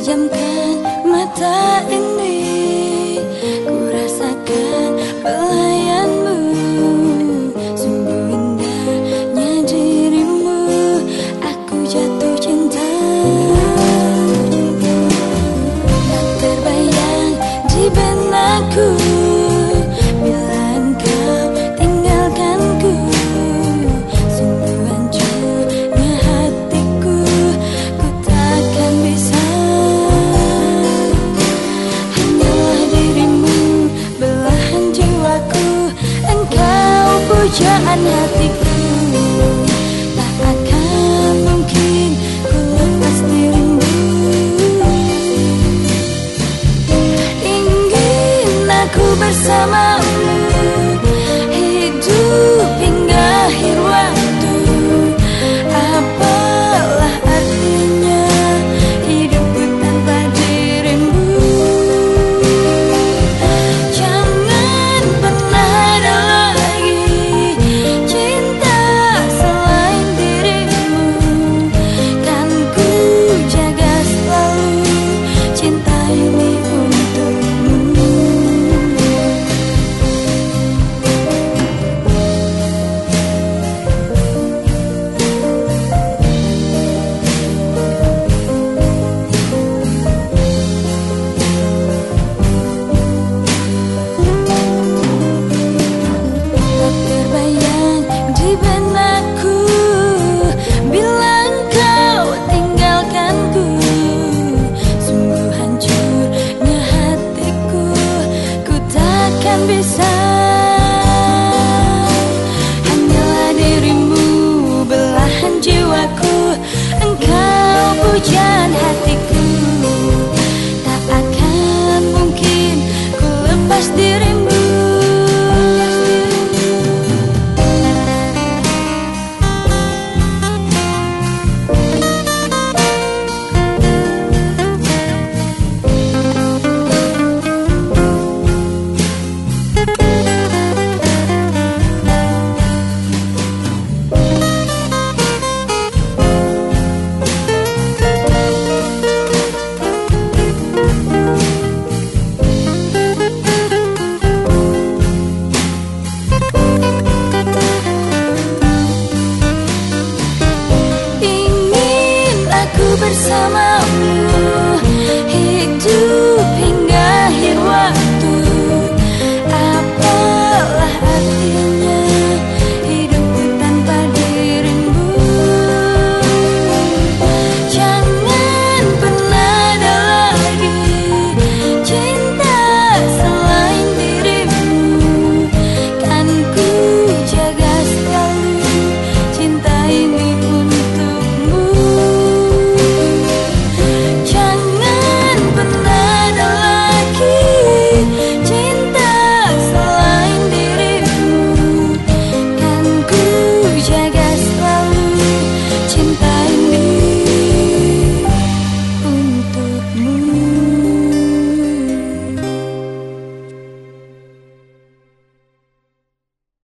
Pejamkan mata ini. Ku rasakan pelayanmu. Sungguh indahnya dirimu. Aku jatuh cinta. Tak terbayang di benakku cho anh